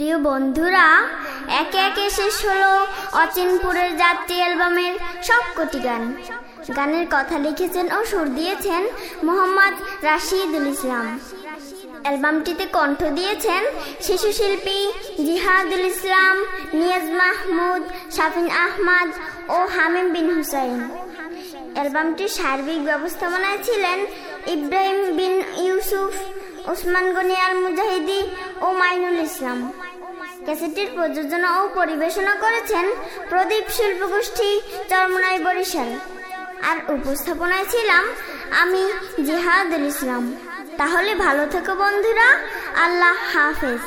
প্রিয় বন্ধুরা, একে একে শেষ হলো অচিনপুরের যাত্রী অ্যালবামের সবকটি গান। গানের কথা লিখেছেন ও সুর দিয়েছেন মোহাম্মদ রাশিদুল ইসলাম। অ্যালবামটিতে কণ্ঠ দিয়েছেন শিশু শিল্পী জিহাদুল ইসলাম, নিয়াজ মাহমুদ, শাফিন আহমদ ও হামিম বিন হুসাইন। অ্যালবামটির সার্বিক ব্যবস্থাপনায় ছিলেন ইব্রাহিম বিন ইউসুফ, ওসমান গনি আল মুজাহিদি ও মাইনুল ইসলাম। ক্যাসেটটির প্রযোজনা ও পরিবেশনা করেছেন প্রদীপ শিল্পগোষ্ঠী, চরমনাই বরিশাল। আর উপস্থাপনায় ছিলাম আমি জিহাদুল ইসলাম। তাহলে ভালো থেকো বন্ধুরা, আল্লাহ হাফেজ।